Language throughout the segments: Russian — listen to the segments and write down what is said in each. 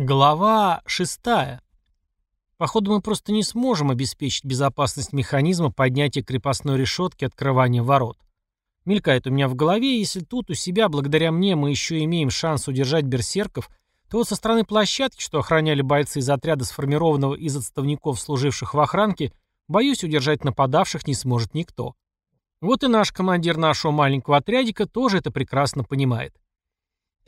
Глава шестая. Походу, мы просто не сможем обеспечить безопасность механизма поднятия крепостной решетки открывания ворот. Мелькает у меня в голове, если тут у себя, благодаря мне, мы еще имеем шанс удержать берсерков, то вот со стороны площадки, что охраняли бойцы из отряда, сформированного из отставников, служивших в охранке, боюсь, удержать нападавших не сможет никто. Вот и наш командир нашего маленького отрядика тоже это прекрасно понимает.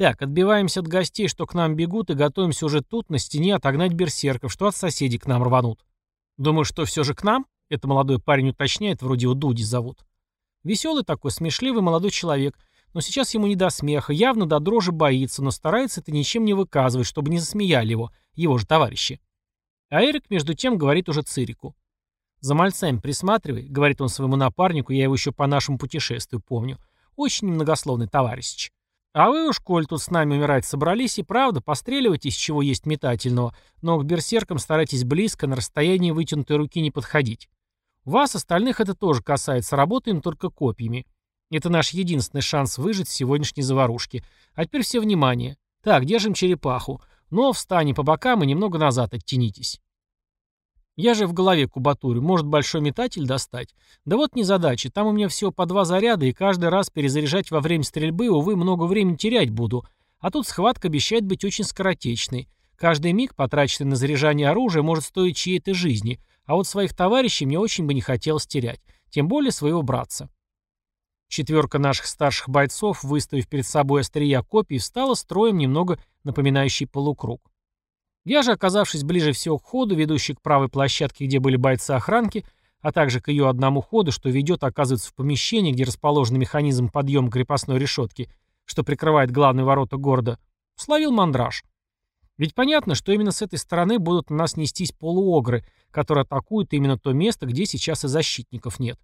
Так, отбиваемся от гостей, что к нам бегут, и готовимся уже тут, на стене, отогнать берсерков, что от соседей к нам рванут. Думаю, что все же к нам? Это молодой парень уточняет, вроде его Дуди зовут. Веселый такой, смешливый молодой человек, но сейчас ему не до смеха, явно до дрожи боится, но старается это ничем не выказывать, чтобы не засмеяли его, его же товарищи. А Эрик, между тем, говорит уже Цирику. «За мальцами присматривай», — говорит он своему напарнику, я его еще по нашему путешествию помню. Очень немногословный товарищ. А вы уж, коль тут с нами умирать собрались, и правда, постреливайте, из чего есть метательного, но к берсеркам старайтесь близко, на расстоянии вытянутой руки не подходить. Вас, остальных, это тоже касается, работаем только копьями. Это наш единственный шанс выжить в сегодняшней заварушке. А теперь все внимание. Так, держим черепаху. Но встань по бокам и немного назад оттянитесь. Я же в голове кубатурю. Может, большой метатель достать? Да вот не задача. Там у меня всего по два заряда, и каждый раз перезаряжать во время стрельбы, увы, много времени терять буду. А тут схватка обещает быть очень скоротечной. Каждый миг, потраченный на заряжание оружия, может стоить чьей-то жизни. А вот своих товарищей мне очень бы не хотелось терять. Тем более своего братца. Четверка наших старших бойцов, выставив перед собой острия копий, встала строем, немного напоминающий полукруг. Я же, оказавшись ближе всего к ходу, ведущей к правой площадке, где были бойцы охранки, а также к ее одному ходу, что ведет, оказывается, в помещении, где расположен механизм подъема крепостной решетки, что прикрывает главные ворота города, словил мандраж. Ведь понятно, что именно с этой стороны будут на нас нестись полуогры, которые атакуют именно то место, где сейчас и защитников нет.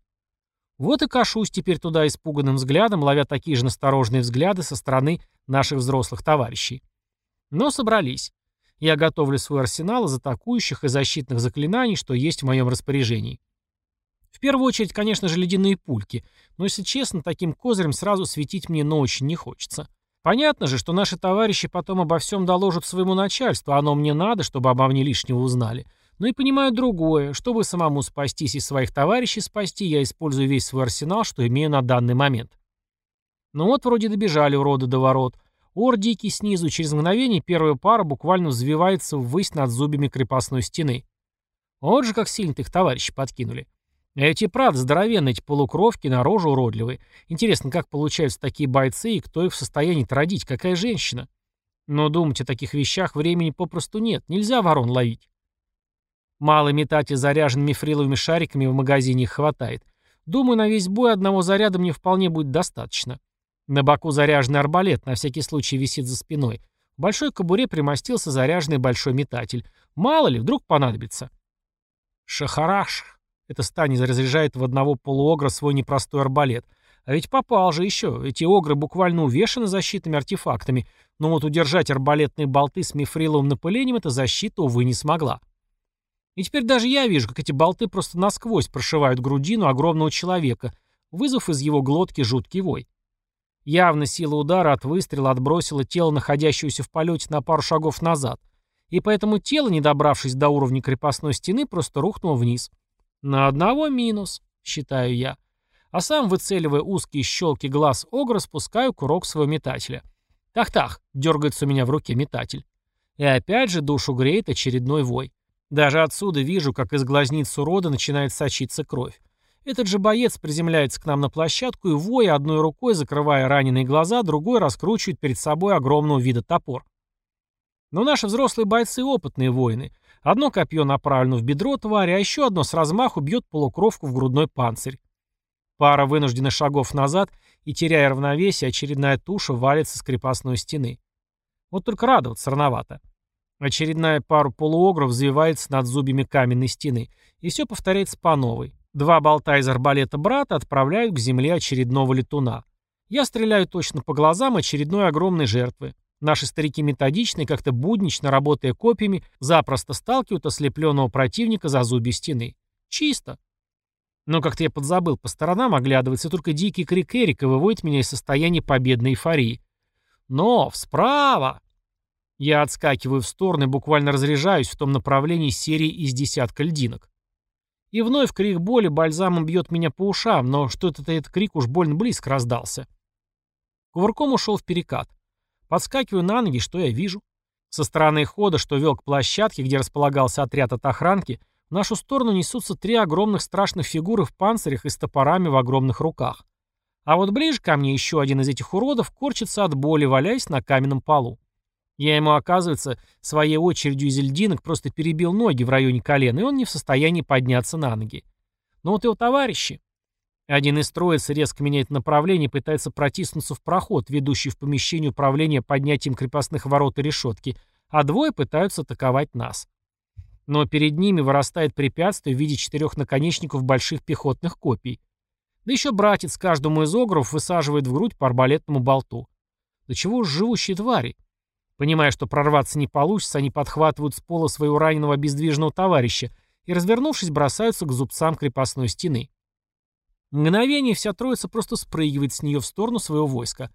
Вот и кашусь теперь туда испуганным взглядом, ловя такие же настороженные взгляды со стороны наших взрослых товарищей. Но собрались. Я готовлю свой арсенал из атакующих и защитных заклинаний, что есть в моем распоряжении. В первую очередь, конечно же, ледяные пульки, но, если честно, таким козырем сразу светить мне но очень не хочется. Понятно же, что наши товарищи потом обо всем доложат своему начальству, а оно мне надо, чтобы обо мне лишнего узнали. Но и понимаю другое, чтобы самому спастись и своих товарищей спасти, я использую весь свой арсенал, что имею на данный момент. Ну вот вроде добежали уроды до ворот, Ор дикий снизу, через мгновение первая пара буквально взвивается ввысь над зубьями крепостной стены. Вот же как сильно их товарищи подкинули. Эти, правда, здоровенные, эти полукровки, на рожу уродливые. Интересно, как получаются такие бойцы и кто их в состоянии родить, какая женщина? Но думать о таких вещах времени попросту нет, нельзя ворон ловить. Малый метатель заряжен мифриловыми шариками в магазине их хватает. Думаю, на весь бой одного заряда мне вполне будет достаточно. На боку заряженный арбалет, на всякий случай висит за спиной. В большой кобуре примостился заряженный большой метатель. Мало ли, вдруг понадобится. Шахараш. Это Стани разряжает в одного полуогра свой непростой арбалет. А ведь попал же еще. Эти огры буквально увешаны защитными артефактами. Но вот удержать арбалетные болты с мифриловым напылением эта защита, увы, не смогла. И теперь даже я вижу, как эти болты просто насквозь прошивают грудину огромного человека, вызвав из его глотки жуткий вой. Явно сила удара от выстрела отбросила тело, находящегося в полете, на пару шагов назад, и поэтому тело, не добравшись до уровня крепостной стены, просто рухнуло вниз. На одного минус, считаю я. А сам, выцеливая узкие щелки глаз огра, спускаю курок своего метателя. «Тах-тах!» — дергается у меня в руке метатель. И опять же душу греет очередной вой. Даже отсюда вижу, как из глазниц урода начинает сочиться кровь. Этот же боец приземляется к нам на площадку и, воя одной рукой, закрывая раненые глаза, другой раскручивает перед собой огромного вида топор. Но наши взрослые бойцы опытные воины. Одно копье направлено в бедро твари, а еще одно с размаху бьет полукровку в грудной панцирь. Пара вынужденных шагов назад, и, теряя равновесие, очередная туша валится с крепостной стены. Вот только радоваться рановато. Очередная пара полуогров взвивается над зубьями каменной стены, и все повторяется по новой. Два болта из арбалета брата отправляют к земле очередного летуна. Я стреляю точно по глазам очередной огромной жертвы. Наши старики методичные, как-то буднично, работая копьями, запросто сталкивают ослепленного противника за зубья стены. Чисто. Но как-то я подзабыл по сторонам оглядываться, только дикий крик Эрика выводит меня из состояния победной эйфории. Но, справа! Я отскакиваю в сторону и буквально разряжаюсь в том направлении серии из десятка льдинок. И вновь крик боли бальзамом бьет меня по ушам, но что-то этот крик уж больно близко раздался. Кувырком ушел в перекат. Подскакиваю на ноги, что я вижу? Со стороны хода, что вел к площадке, где располагался отряд от охранки, в нашу сторону несутся три огромных страшных фигуры в панцирях и с топорами в огромных руках. А вот ближе ко мне еще один из этих уродов корчится от боли, валяясь на каменном полу. Я ему, оказывается, своей очередью из льдинок просто перебил ноги в районе колена, и он не в состоянии подняться на ноги. Но вот его товарищи. Один из троиц резко меняет направление и пытается протиснуться в проход, ведущий в помещение управления поднятием крепостных ворот и решетки, а двое пытаются атаковать нас. Но перед ними вырастает препятствие в виде четырех наконечников больших пехотных копий. Да еще братец каждому из огров высаживает в грудь по арбалетному болту. Да чего уж живущие твари. Понимая, что прорваться не получится, они подхватывают с пола своего раненого обездвиженного товарища и, развернувшись, бросаются к зубцам крепостной стены. Мгновение вся троица просто спрыгивает с нее в сторону своего войска.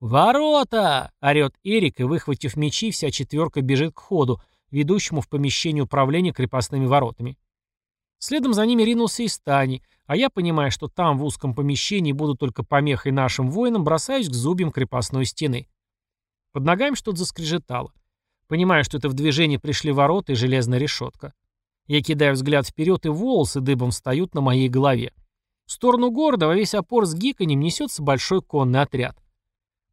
«Ворота!» — орет Эрик, и, выхватив мечи, вся четверка бежит к ходу, ведущему в помещение управления крепостными воротами. Следом за ними ринулся и Стани, а я, понимая, что там, в узком помещении, буду только помехой нашим воинам, бросаюсь к зубьям крепостной стены. Под ногами что-то заскрежетало. Понимаю, что это в движение пришли ворота и железная решетка. Я кидаю взгляд вперед, и волосы дыбом встают на моей голове. В сторону города во весь опор с гиканем несется большой конный отряд.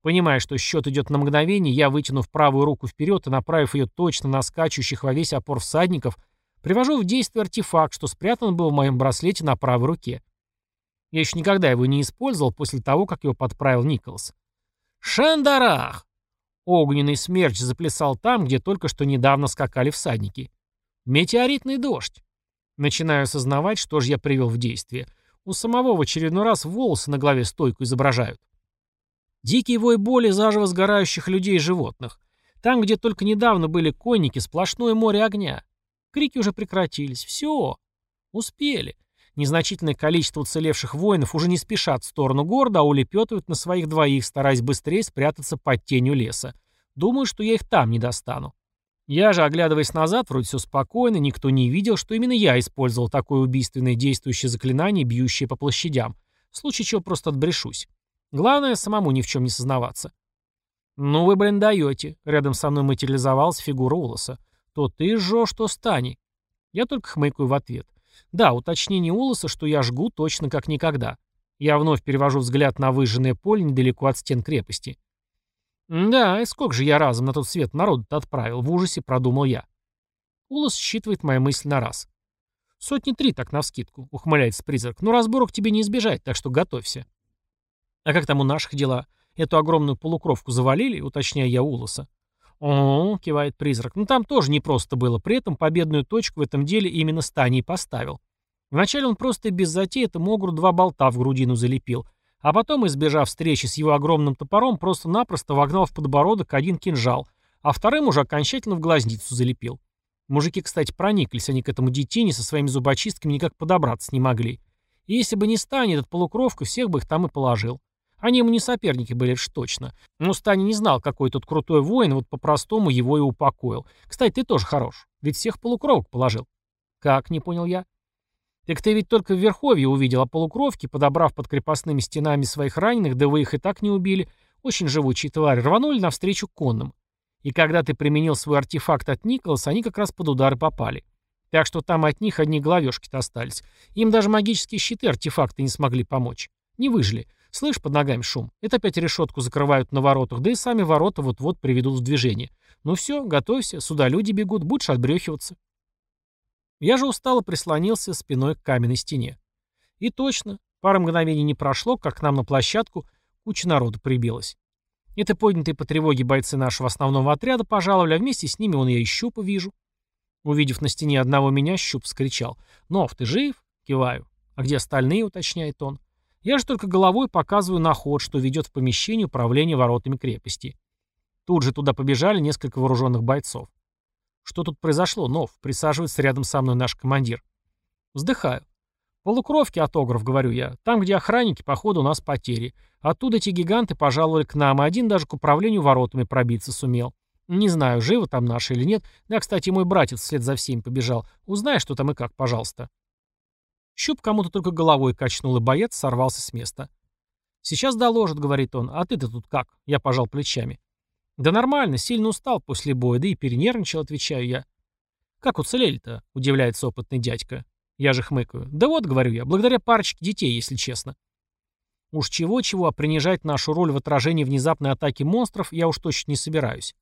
Понимая, что счет идет на мгновение, я, вытянув правую руку вперед и направив ее точно на скачущих во весь опор всадников, привожу в действие артефакт, что спрятан был в моем браслете на правой руке. Я еще никогда его не использовал после того, как его подправил Николас. «Шандарах!» Огненный смерч заплясал там, где только что недавно скакали всадники. Метеоритный дождь. Начинаю осознавать, что же я привел в действие. У самого в очередной раз волосы на голове стойку изображают. Дикий вой боли заживо сгорающих людей и животных. Там, где только недавно были конники, сплошное море огня. Крики уже прекратились. Все. Успели. Незначительное количество уцелевших воинов уже не спешат в сторону города, а улепетывают на своих двоих, стараясь быстрее спрятаться под тенью леса. Думаю, что я их там не достану. Я же, оглядываясь назад, вроде все спокойно, никто не видел, что именно я использовал такое убийственное действующее заклинание, бьющее по площадям, в случае чего просто отбрешусь. Главное, самому ни в чем не сознаваться. «Ну вы, блин, даете», — рядом со мной материализовалась фигура Улоса. «То ты жжешь, то стани». Я только хмыкаю в ответ. Да, уточнение Улоса, что я жгу точно как никогда. Я вновь перевожу взгляд на выжженное поле недалеко от стен крепости. «Да, и сколько же я разом на тот свет народу-то отправил?» — в ужасе продумал я. Улос считывает мои мысли на раз. «Сотни три так навскидку», — ухмыляется призрак. «Но разборок тебе не избежать, так что готовься». «А как там у наших дела? Эту огромную полукровку завалили?» — уточняю я Улоса. «О, — кивает призрак, — ну там тоже непросто было, при этом победную точку в этом деле именно Станей поставил. Вначале он просто без затеи этому огру два болта в грудину залепил, а потом, избежав встречи с его огромным топором, просто-напросто вогнал в подбородок один кинжал, а вторым уже окончательно в глазницу залепил. Мужики, кстати, прониклись, они к этому детине со своими зубочистками никак подобраться не могли. И если бы не Стани, этот полукровка, всех бы их там и положил. Они ему не соперники были, это точно. Но Стани не знал, какой тут крутой воин, вот по-простому его и упокоил. Кстати, ты тоже хорош, ведь всех полукровок положил. Как, не понял я? Так ты ведь только в Верховье увидел, а полукровки, подобрав под крепостными стенами своих раненых, да вы их и так не убили, очень живучие твари, рванули навстречу конным. И когда ты применил свой артефакт от Николаса, они как раз под удары попали. Так что там от них одни головешки-то остались. Им даже магические щиты артефакты не смогли помочь. Не выжили. Слышь, под ногами шум. Это опять решетку закрывают на воротах, да и сами ворота вот-вот приведут в движение. Ну все, готовься, сюда люди бегут, будешь отбрехиваться. Я же устало прислонился спиной к каменной стене. И точно, пара мгновений не прошло, как к нам на площадку куча народу прибилась. Это поднятые по тревоге бойцы нашего основного отряда пожаловали, а вместе с ними он я и Щупа вижу. Увидев на стене одного меня, Щуп скричал. «Нов, ты жив?» Киваю. «А где остальные?» — уточняет он. Я же только головой показываю на ход, что ведет в помещение управления воротами крепости. Тут же туда побежали несколько вооруженных бойцов. Что тут произошло, Нов? Присаживается рядом со мной наш командир. Вздыхаю. Полукровки автограф, говорю я. Там, где охранники, походу, у нас потери. Оттуда эти гиганты пожаловали к нам, а один даже к управлению воротами пробиться сумел. Не знаю, живы там наши или нет. Да, кстати, мой братец вслед за всеми побежал. Узнай, что там и как, пожалуйста. Щуп кому-то только головой качнул, и боец сорвался с места. «Сейчас доложат», — говорит он. «А ты-то тут как?» Я пожал плечами. «Да нормально, сильно устал после боя, да и перенервничал», — отвечаю я. «Как уцелели-то?» — удивляется опытный дядька. Я же хмыкаю. «Да вот», — говорю я, — «благодаря парочке детей, если честно». Уж чего-чего, а принижать нашу роль в отражении внезапной атаки монстров я уж точно не собираюсь.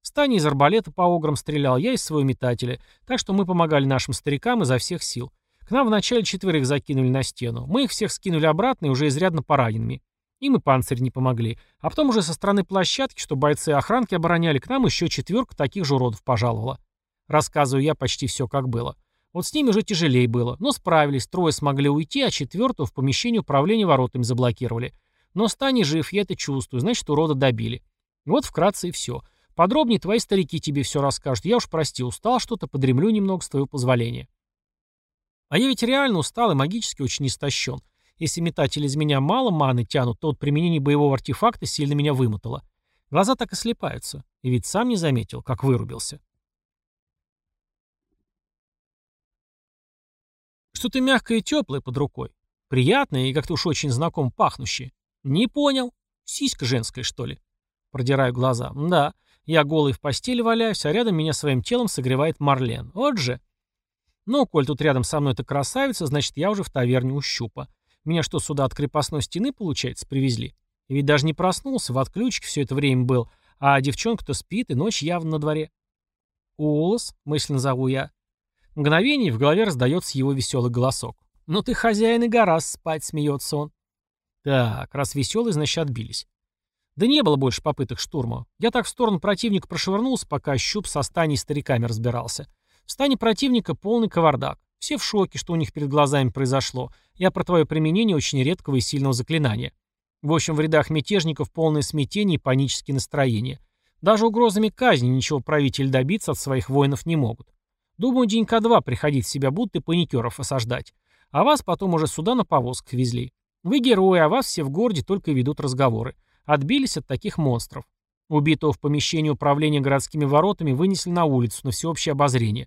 Стани из арбалета по ограм стрелял, я из своего метателя, так что мы помогали нашим старикам изо всех сил. К нам вначале четверых закинули на стену. Мы их всех скинули обратно и уже изрядно пораненными. Им и панцирь не помогли. А потом уже со стороны площадки, что бойцы охранки обороняли, к нам еще четверка таких же уродов пожаловала. Рассказываю я почти все, как было. Вот с ними уже тяжелее было, но справились, трое смогли уйти, а четвертого в помещении управления воротами заблокировали. Но Стани жив, я это чувствую, значит, урода добили. Вот вкратце и все. Подробнее твои старики тебе все расскажут. Я уж, прости, устал что-то, подремлю немного с твоего позволения. А я ведь реально устал и магически очень истощен. Если метатели из меня мало маны тянут, то от применения боевого артефакта сильно меня вымотало. Глаза так и слепаются. И ведь сам не заметил, как вырубился. Что-то мягкое и теплое под рукой. Приятное и как-то уж очень знаком пахнущее. Не понял. Сиська женская, что ли? Продираю глаза. Да, я голый в постели валяюсь, а рядом меня своим телом согревает Марлен. Вот же. Но, коль тут рядом со мной эта красавица, значит, я уже в таверне у щупа. Меня что, сюда от крепостной стены, получается, привезли? И ведь даже не проснулся, в отключке все это время был, а девчонка-то спит, и ночь явно на дворе. «Улас», — мысленно зову я. Мгновение в голове раздается его веселый голосок. «Ну ты хозяин и гора спать», — смеется он. Так, раз веселый, значит, отбились. Да не было больше попыток штурма. Я так в сторону противника прошвырнулся, пока щуп со станей стариками разбирался. В стане противника полный кавардак. Все в шоке, что у них перед глазами произошло. Я про твое применение очень редкого и сильного заклинания. В общем, в рядах мятежников полное смятение и панические настроения. Даже угрозами казни ничего правители добиться от своих воинов не могут. Думаю, денька два приходить в себя будут и паникеров осаждать. А вас потом уже сюда на повозках везли. Вы герои, а вас все в городе только ведут разговоры. Отбились от таких монстров. Убитого в помещении управления городскими воротами вынесли на улицу на всеобщее обозрение.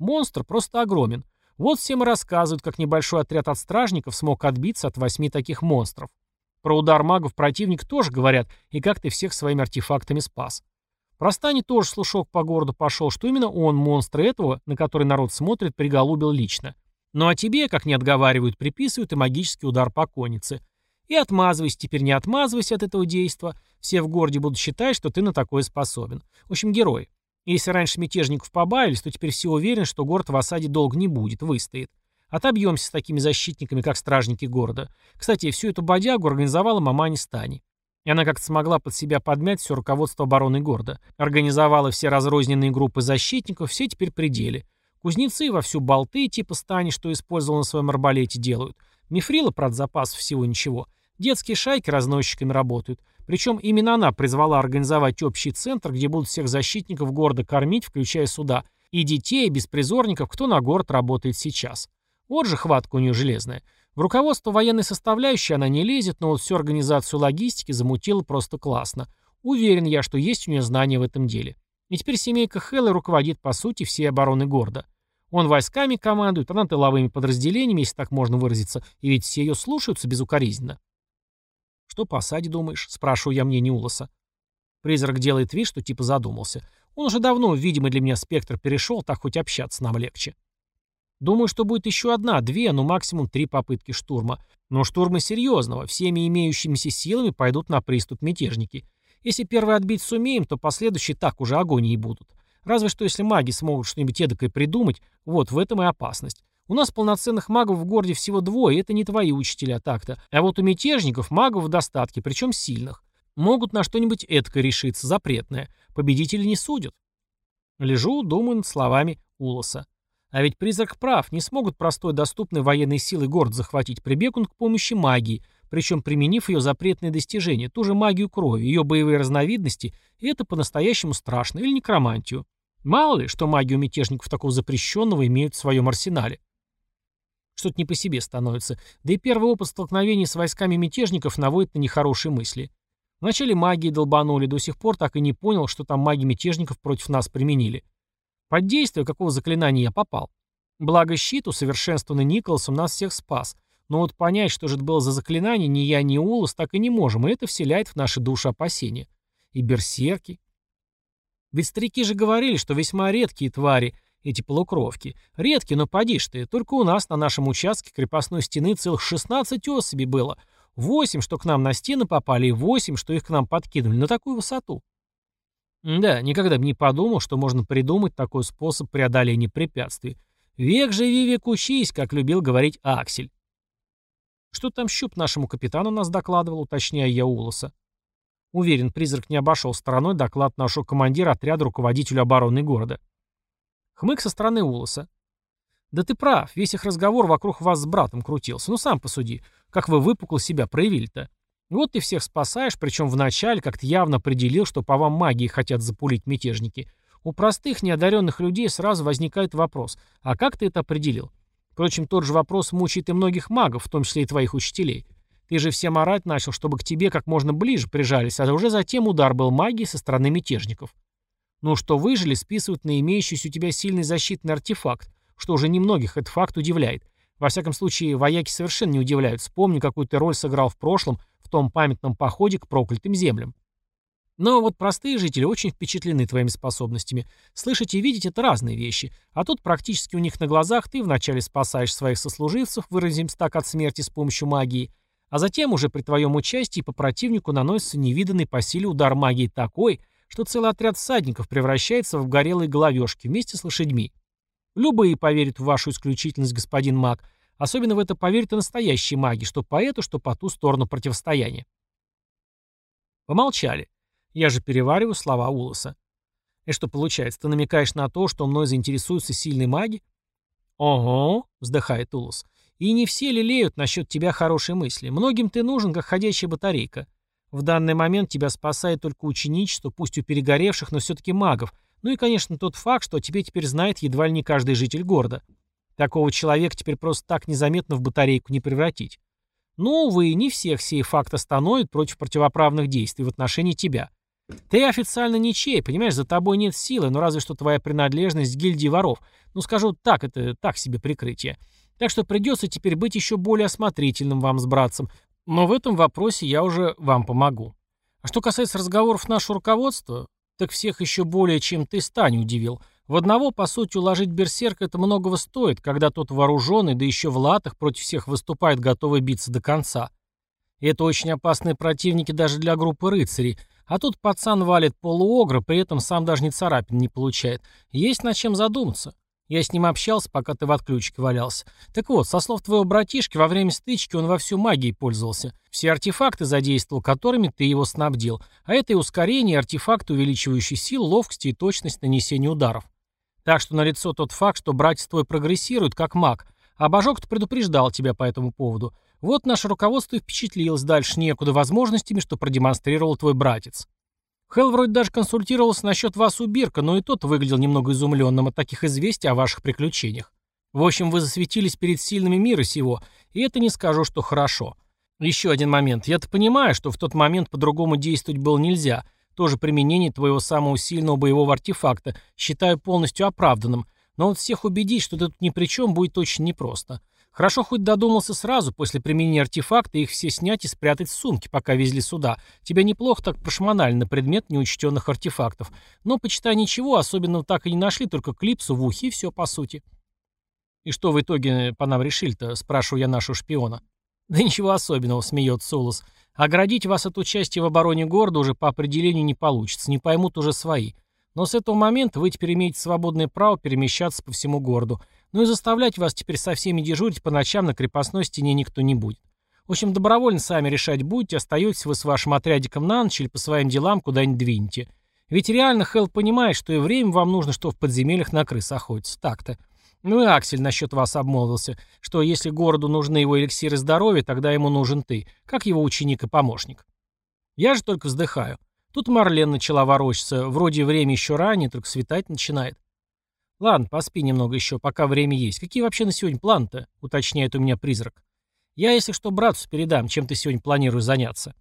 Монстр просто огромен. Вот всем и рассказывают, как небольшой отряд от стражников смог отбиться от восьми таких монстров. Про удар магов противник тоже говорят, и как ты всех своими артефактами спас. Про Стани тоже слушок по городу пошел, что именно он, монстр этого, на который народ смотрит, приголубил лично. Ну а тебе, как не отговаривают, приписывают и магический удар по коннице. И отмазывайся, теперь не отмазывайся от этого действа. Все в городе будут считать, что ты на такое способен. В общем, герой. Если раньше мятежников побаивались, то теперь все уверены, что город в осаде долго не будет, выстоит. Отобьемся с такими защитниками, как стражники города. Кстати, всю эту бодягу организовала мамани Стани. И она как-то смогла под себя подмять все руководство обороны города. Организовала все разрозненные группы защитников, все теперь пределе. Кузнецы во всю болты типа Стани, что использовал на своем арбалете, делают. Мифрила, правда, запас всего ничего. Детские шайки разносчиками работают. Причем именно она призвала организовать общий центр, где будут всех защитников города кормить, включая суда, и детей, и беспризорников, кто на город работает сейчас. Вот же хватка у нее железная. В руководство военной составляющей она не лезет, но вот всю организацию логистики замутила просто классно. Уверен я, что есть у нее знания в этом деле. И теперь семейка Хэллы руководит, по сути, всей обороной города. Он войсками командует, она тыловыми подразделениями, если так можно выразиться, и ведь все ее слушаются безукоризненно. «Что по осаде думаешь?» — спрашиваю я мнение Улоса. Призрак делает вид, что типа задумался. Он уже давно видимый для меня спектр перешел, так хоть общаться нам легче. Думаю, что будет еще одна, две, ну максимум три попытки штурма. Но штурмы серьезного, всеми имеющимися силами пойдут на приступ мятежники. Если первый отбить сумеем, то последующие так уже агонии будут. Разве что если маги смогут что-нибудь эдакое придумать, вот в этом и опасность. У нас полноценных магов в городе всего двое, это не твои учителя так-то. А вот у мятежников магов в достатке, причем сильных. Могут на что-нибудь эткое решиться, запретное. Победители не судят. Лежу, думаю над словами Улоса. А ведь призрак прав, не смогут простой доступной военной силой город захватить, прибегнут к помощи магии, причем применив ее запретные достижения, ту же магию крови, ее боевые разновидности, и это по-настоящему страшно, или некромантию. Мало ли, что магию мятежников такого запрещенного имеют в своем арсенале. Что-то не по себе становится. Да и первый опыт столкновений с войсками мятежников наводит на нехорошие мысли. Вначале магии долбанули, до сих пор так и не понял, что там маги мятежников против нас применили. Под действие какого заклинания я попал. Благо щит, усовершенствованный Николасом, нас всех спас. Но вот понять, что же это было за заклинание, ни я, ни Улас так и не можем, и это вселяет в наши души опасения. И берсерки. Ведь старики же говорили, что весьма редкие твари, эти полукровки. Редкие, но поди ж ты, только у нас на нашем участке крепостной стены целых 16 особей было. Восемь, что к нам на стены попали, и восемь, что их к нам подкинули на такую высоту. Да, никогда бы не подумал, что можно придумать такой способ преодоления препятствий. Век живи, век учись, как любил говорить Аксель. Что там щуп нашему капитану нас докладывал, уточняя я Улоса. Уверен, призрак не обошел стороной доклад нашего командира отряда руководителю обороны города. Хмык со стороны Улоса. Да ты прав, весь их разговор вокруг вас с братом крутился. Ну сам посуди, как вы выпукло себя проявили-то. Вот ты всех спасаешь, причем вначале как-то явно определил, что по вам магии хотят запулить мятежники. У простых, неодаренных людей сразу возникает вопрос, а как ты это определил? Впрочем, тот же вопрос мучает и многих магов, в том числе и твоих учителей. Ты же всем орать начал, чтобы к тебе как можно ближе прижались, а уже затем удар был магии со стороны мятежников. Ну что выжили, списывают на имеющийся у тебя сильный защитный артефакт, что уже немногих этот факт удивляет. Во всяком случае, вояки совершенно не удивляют. Вспомни, какую ты роль сыграл в прошлом в том памятном походе к проклятым землям. Но вот простые жители очень впечатлены твоими способностями. Слышать и видеть — это разные вещи. А тут практически у них на глазах ты вначале спасаешь своих сослуживцев, выразимся так, от смерти с помощью магии, а затем уже при твоем участии по противнику наносится невиданный по силе удар магии такой, что целый отряд всадников превращается в горелые головешки вместе с лошадьми. Любые поверят в вашу исключительность, господин маг, особенно в это поверят и настоящие маги, что по эту, что по ту сторону противостояния. Помолчали. Я же перевариваю слова Улоса. И что получается, ты намекаешь на то, что мной заинтересуются сильные маги? Ого, вздыхает Улос. И не все лелеют насчет тебя хорошие мысли. Многим ты нужен, как ходячая батарейка. В данный момент тебя спасает только ученичество, пусть у перегоревших, но все-таки магов. Ну и, конечно, тот факт, что тебе теперь знает едва ли не каждый житель города. Такого человека теперь просто так незаметно в батарейку не превратить. Но, увы, не всех сей факт остановит против противоправных действий в отношении тебя. Ты официально ничей, понимаешь, за тобой нет силы, но разве что твоя принадлежность к гильдии воров. Ну, скажу так, это так себе прикрытие. Так что придется теперь быть еще более осмотрительным вам с братцем. Но в этом вопросе я уже вам помогу. А что касается разговоров нашего руководства, так всех еще более, чем ты, Стань удивил. В одного, по сути, уложить берсерка это многого стоит, когда тот вооруженный, да еще в латах, против всех выступает, готовый биться до конца. И это очень опасные противники даже для группы рыцарей, а тут пацан валит полуогра, при этом сам даже ни царапин не получает. Есть над чем задуматься. Я с ним общался, пока ты в отключке валялся. Так вот, со слов твоего братишки, во время стычки он вовсю магией пользовался. Все артефакты задействовал, которыми ты его снабдил. А это и ускорение, и артефакты, увеличивающие силу, ловкость и точность нанесения ударов. Так что налицо тот факт, что братец твой прогрессирует, как маг. А Божок-то предупреждал тебя по этому поводу. Вот наше руководство и впечатлилось дальше некуда возможностями, что продемонстрировал твой братец. Хелл вроде даже консультировался насчет вас у Бирка, но и тот выглядел немного изумленным от таких известий о ваших приключениях. В общем, вы засветились перед сильными мира сего, и это не скажу, что хорошо. Еще один момент. Я-то понимаю, что в тот момент по-другому действовать было нельзя. Тоже применение твоего самого сильного боевого артефакта считаю полностью оправданным, но вот всех убедить, что ты тут ни при чем, будет очень непросто. Хорошо хоть додумался сразу, после применения артефакта, их все снять и спрятать в сумке, пока везли сюда. Тебя неплохо так прошмонали на предмет неучтенных артефактов. Но, почитай, ничего, особенного так и не нашли, только клипсу в ухе и все по сути. «И что в итоге по нам решили-то?» – спрашиваю я нашего шпиона. «Да ничего особенного», – смеется Солос. «Оградить вас от участия в обороне города уже по определению не получится, не поймут уже свои. Но с этого момента вы теперь имеете свободное право перемещаться по всему городу. Ну и заставлять вас теперь со всеми дежурить по ночам на крепостной стене никто не будет. В общем, добровольно сами решать будете, остаетесь вы с вашим отрядиком на ночь или по своим делам куда-нибудь двинете. Ведь реально Хелл понимает, что и время вам нужно, что в подземельях на крыс охотиться. Так-то. Ну и Аксель насчет вас обмолвился, что если городу нужны его эликсиры здоровья, тогда ему нужен ты, как его ученик и помощник. Я же только вздыхаю. Тут Марлен начала ворочаться, вроде время еще ранее, только светать начинает. «Ладно, поспи немного еще, пока время есть. Какие вообще на сегодня планы-то?» — уточняет у меня призрак. «Я, если что, братцу передам, чем ты сегодня планируешь заняться».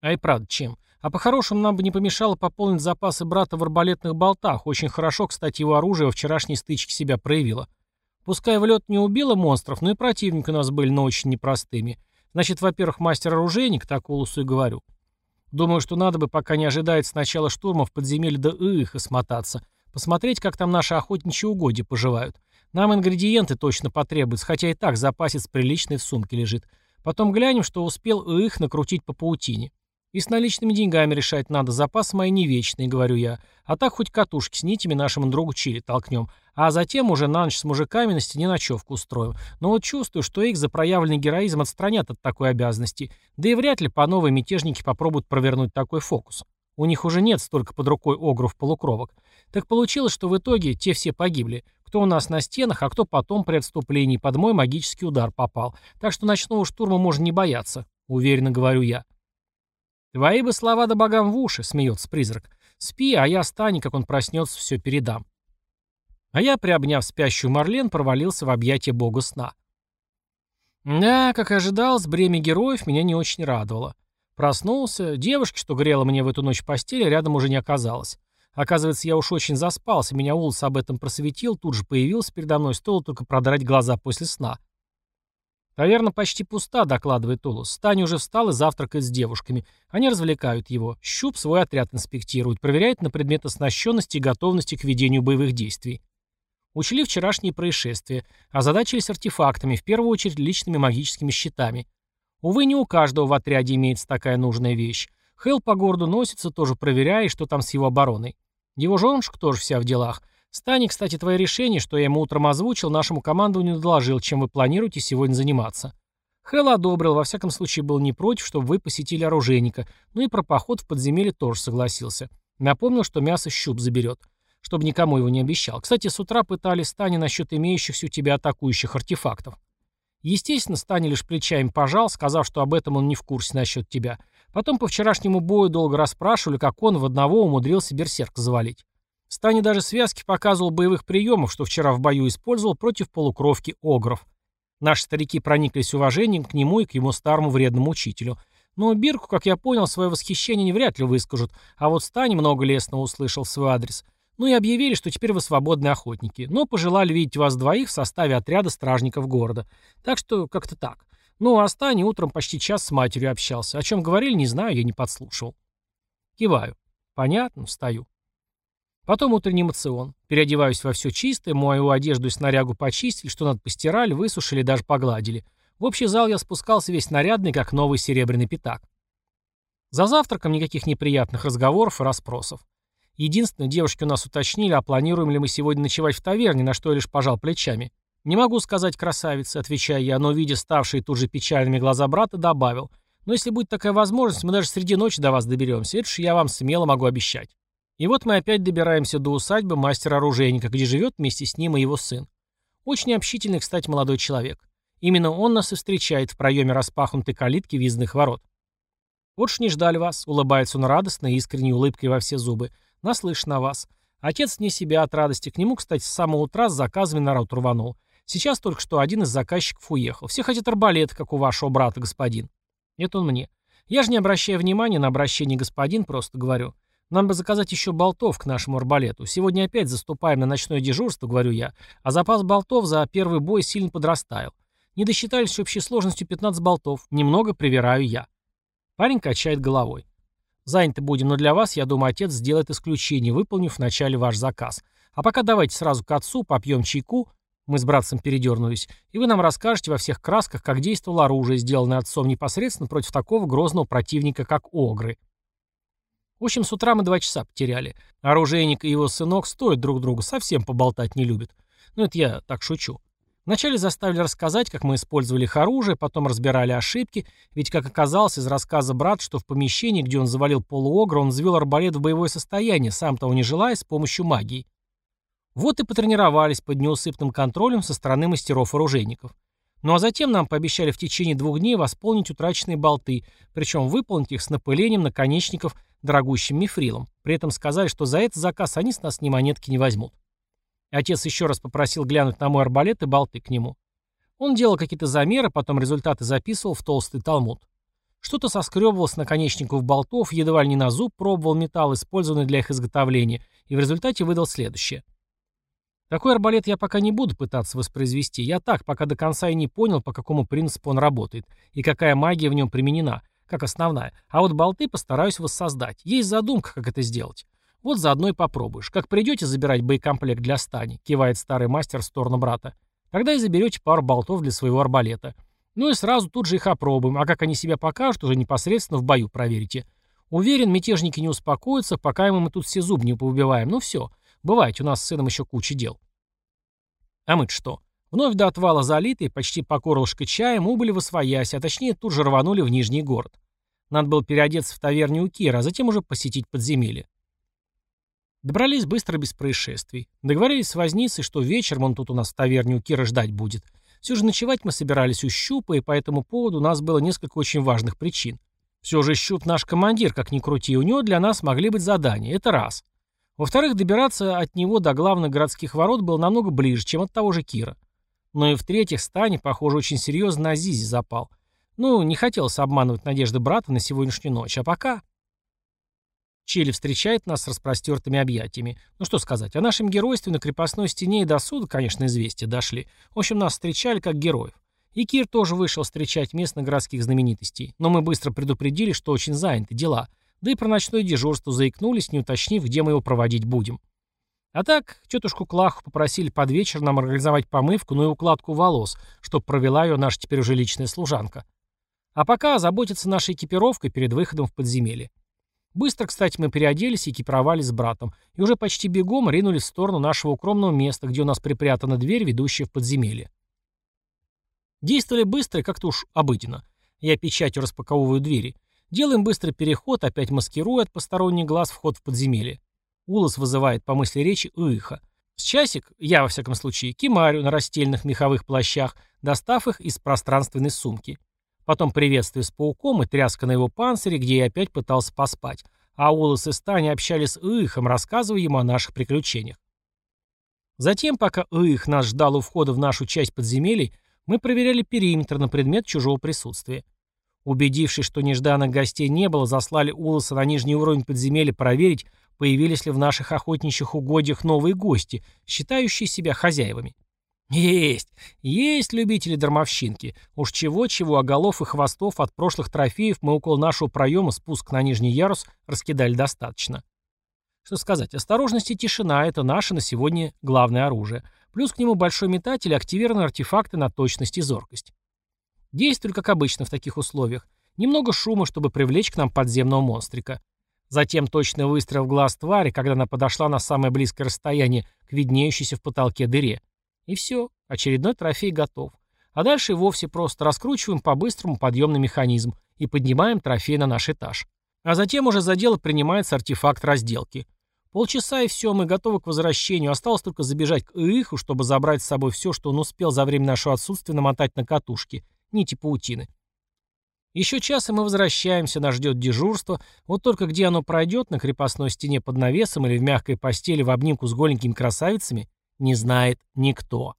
А и правда, чем? А по-хорошему нам бы не помешало пополнить запасы брата в арбалетных болтах. Очень хорошо, кстати, его оружие во вчерашней стычке себя проявило. Пускай в лед не убило монстров, но и противники у нас были, но очень непростыми. Значит, во-первых, мастер-оружейник, так Улусу и говорю. Думаю, что надо бы, пока не ожидает сначала штурма в подземелье до их смотаться. Посмотреть, как там наши охотничьи угодья поживают. Нам ингредиенты точно потребуются, хотя и так запасец приличный в сумке лежит. Потом глянем, что успел их накрутить по паутине. И с наличными деньгами решать надо, запас мои не вечные, говорю я. А так хоть катушки с нитями нашему другу Чили толкнем. А затем уже на ночь с мужиками на стене ночевку устроим. Но вот чувствую, что их за проявленный героизм отстранят от такой обязанности. Да и вряд ли по новой мятежники попробуют провернуть такой фокус. У них уже нет столько под рукой огров-полукровок. Так получилось, что в итоге те все погибли. Кто у нас на стенах, а кто потом при отступлении под мой магический удар попал. Так что ночного штурма можно не бояться, уверенно говорю я. «Твои бы слова да богам в уши», — смеется призрак. «Спи, а я Стане, как он проснется, все передам». А я, приобняв спящую Марлен, провалился в объятия бога сна. Да, как и ожидалось, бремя героев меня не очень радовало. Проснулся, девушки, что грела мне в эту ночь постели, рядом уже не оказалось. Оказывается, я уж очень заспался, меня Улс об этом просветил, тут же появился передо мной, стоило только продрать глаза после сна. «Таверна почти пуста», — докладывает Улус. Стань уже встал и завтракает с девушками. Они развлекают его. Щуп свой отряд инспектирует, проверяет на предмет оснащенности и готовности к ведению боевых действий. Учли вчерашние происшествия, озадачились артефактами, в первую очередь личными магическими щитами. Увы, не у каждого в отряде имеется такая нужная вещь. Хелл по городу носится, тоже проверяя, что там с его обороной. Его женушка тоже вся в делах. Стани, кстати, твое решение, что я ему утром озвучил, нашему командованию доложил, чем вы планируете сегодня заниматься. Хелл одобрил, во всяком случае был не против, чтобы вы посетили оружейника, ну и про поход в подземелье тоже согласился. Напомнил, что мясо щуп заберет, чтобы никому его не обещал. Кстати, с утра пытали Стани насчет имеющихся у тебя атакующих артефактов. Естественно, Стани лишь плечами пожал, сказав, что об этом он не в курсе насчет тебя. Потом по вчерашнему бою долго расспрашивали, как он в одного умудрился берсерк завалить. Стани даже связки показывал боевых приемов, что вчера в бою использовал против полукровки огров. Наши старики прониклись уважением к нему и к его старому вредному учителю. Но Бирку, как я понял, свое восхищение не вряд ли выскажут, а вот Стани много лестного услышал в свой адрес. Ну и объявили, что теперь вы свободные охотники, но пожелали видеть вас двоих в составе отряда стражников города. Так что как-то так. Ну, а Стани утром почти час с матерью общался. О чем говорили, не знаю, я не подслушивал. Киваю. Понятно, встаю. Потом утренний мацион. Переодеваюсь во все чистое, мою одежду и снарягу почистили, что надо постирали, высушили, даже погладили. В общий зал я спускался весь нарядный, как новый серебряный пятак. За завтраком никаких неприятных разговоров и расспросов. Единственное, девушки у нас уточнили, а планируем ли мы сегодня ночевать в таверне, на что я лишь пожал плечами. «Не могу сказать, красавица», — отвечая я, но, видя ставшие тут же печальными глаза брата, добавил. «Но если будет такая возможность, мы даже среди ночи до вас доберемся. Это ж я вам смело могу обещать». И вот мы опять добираемся до усадьбы мастера-оружейника, где живет вместе с ним и его сын. Очень общительный, кстати, молодой человек. Именно он нас и встречает в проеме распахнутой калитки визных ворот. «Вот ж не ждали вас», — улыбается он радостно и искренней улыбкой во все зубы. «Наслышан о вас. Отец вне себя от радости. К нему, кстати, с самого утра с заказами народ рванул. Сейчас только что один из заказчиков уехал. Все хотят арбалет, как у вашего брата, господин. Это он мне. Я же не обращаю внимания на обращение господин, просто говорю. Нам бы заказать еще болтов к нашему арбалету. Сегодня опять заступаем на ночное дежурство, говорю я, а запас болтов за первый бой сильно подрастаял. Не досчитались общей сложностью 15 болтов. Немного привираю я. Парень качает головой. Заняты будем, но для вас, я думаю, отец сделает исключение, выполнив вначале ваш заказ. А пока давайте сразу к отцу, попьем чайку, мы с братцем передернулись, и вы нам расскажете во всех красках, как действовало оружие, сделанное отцом непосредственно против такого грозного противника, как Огры. В общем, с утра мы два часа потеряли. Оружейник и его сынок стоят друг другу, совсем поболтать не любят. Ну, это я так шучу. Вначале заставили рассказать, как мы использовали их оружие, потом разбирали ошибки, ведь, как оказалось из рассказа брат, что в помещении, где он завалил полуогра, он взвел арбалет в боевое состояние, сам того не желая, с помощью магии. Вот и потренировались под неусыпным контролем со стороны мастеров-оружейников. Ну а затем нам пообещали в течение двух дней восполнить утраченные болты, причем выполнить их с напылением наконечников дорогущим мифрилом. При этом сказали, что за этот заказ они с нас ни монетки не возьмут. Отец еще раз попросил глянуть на мой арбалет и болты к нему. Он делал какие-то замеры, потом результаты записывал в толстый талмуд. Что-то соскребывал с наконечников болтов, едва ли не на зуб пробовал металл, использованный для их изготовления, и в результате выдал следующее. Такой арбалет я пока не буду пытаться воспроизвести. Я так, пока до конца и не понял, по какому принципу он работает, и какая магия в нем применена, как основная. А вот болты постараюсь воссоздать. Есть задумка, как это сделать. Вот заодно и попробуешь. Как придете забирать боекомплект для стани, кивает старый мастер в сторону брата, тогда и заберете пару болтов для своего арбалета. Ну и сразу тут же их опробуем, а как они себя покажут, уже непосредственно в бою проверите. Уверен, мятежники не успокоятся, пока мы тут все зуб не поубиваем. Ну все, бывает, у нас с сыном еще куча дел. А мы что? Вновь до отвала залитые, почти по горлышко чаем, убыли в освоясь, а точнее тут же рванули в Нижний город. Надо было переодеться в таверне у Кира, а затем уже посетить подземелье. Добрались быстро без происшествий. Договорились с возницей, что вечером он тут у нас в таверне у Кира ждать будет. Все же ночевать мы собирались у Щупа, и по этому поводу у нас было несколько очень важных причин. Все же Щуп наш командир, как ни крути, у него для нас могли быть задания. Это раз. Во-вторых, добираться от него до главных городских ворот было намного ближе, чем от того же Кира. Ну и в-третьих, Стане, похоже, очень серьезно на Зизи запал. Ну, не хотелось обманывать надежды брата на сегодняшнюю ночь, а пока... Чили встречает нас с распростертыми объятиями. Ну что сказать, о нашем геройстве на крепостной стене и до суда, конечно, известия дошли. В общем, нас встречали как героев. И Кир тоже вышел встречать местных городских знаменитостей. Но мы быстро предупредили, что очень заняты дела. Да и про ночное дежурство заикнулись, не уточнив, где мы его проводить будем. А так, тетушку Клаху попросили под вечер нам организовать помывку, ну и укладку волос, чтоб провела ее наша теперь уже личная служанка. А пока озаботиться нашей экипировкой перед выходом в подземелье. Быстро, кстати, мы переоделись и экипировались с братом, и уже почти бегом ринулись в сторону нашего укромного места, где у нас припрятана дверь, ведущая в подземелье. Действовали быстро как-то уж обыденно. Я печатью распаковываю двери. Делаем быстрый переход, опять маскируя от посторонних глаз вход в подземелье. Улас вызывает, по мысли речи, Уиха. С часик, я во всяком случае, кимарю на растельных меховых плащах, достав их из пространственной сумки. Потом приветствие с пауком и тряска на его панцире, где я опять пытался поспать. А Улас и Стани общались с Ихом, рассказывая ему о наших приключениях. Затем, пока Их нас ждал у входа в нашу часть подземелий, мы проверяли периметр на предмет чужого присутствия. Убедившись, что нежданных гостей не было, заслали Улоса на нижний уровень подземелья проверить, появились ли в наших охотничьих угодьях новые гости, считающие себя хозяевами. Есть, есть любители дармовщинки. Уж чего-чего, а голов и хвостов от прошлых трофеев мы около нашего проема спуск на нижний ярус раскидали достаточно. Что сказать, осторожность и тишина – это наше на сегодня главное оружие. Плюс к нему большой метатель и активированные артефакты на точность и зоркость. Действует, как обычно в таких условиях. Немного шума, чтобы привлечь к нам подземного монстрика. Затем точный выстрел в глаз твари, когда она подошла на самое близкое расстояние к виднеющейся в потолке дыре. И все, очередной трофей готов. А дальше вовсе просто раскручиваем по-быстрому подъемный механизм и поднимаем трофей на наш этаж. А затем уже за дело принимается артефакт разделки. Полчаса и все, мы готовы к возвращению. Осталось только забежать к Иху, чтобы забрать с собой все, что он успел за время нашего отсутствия намотать на катушки, нити паутины. Еще час, и мы возвращаемся, нас ждет дежурство. Вот только где оно пройдет, на крепостной стене под навесом или в мягкой постели в обнимку с голенькими красавицами, не знает никто.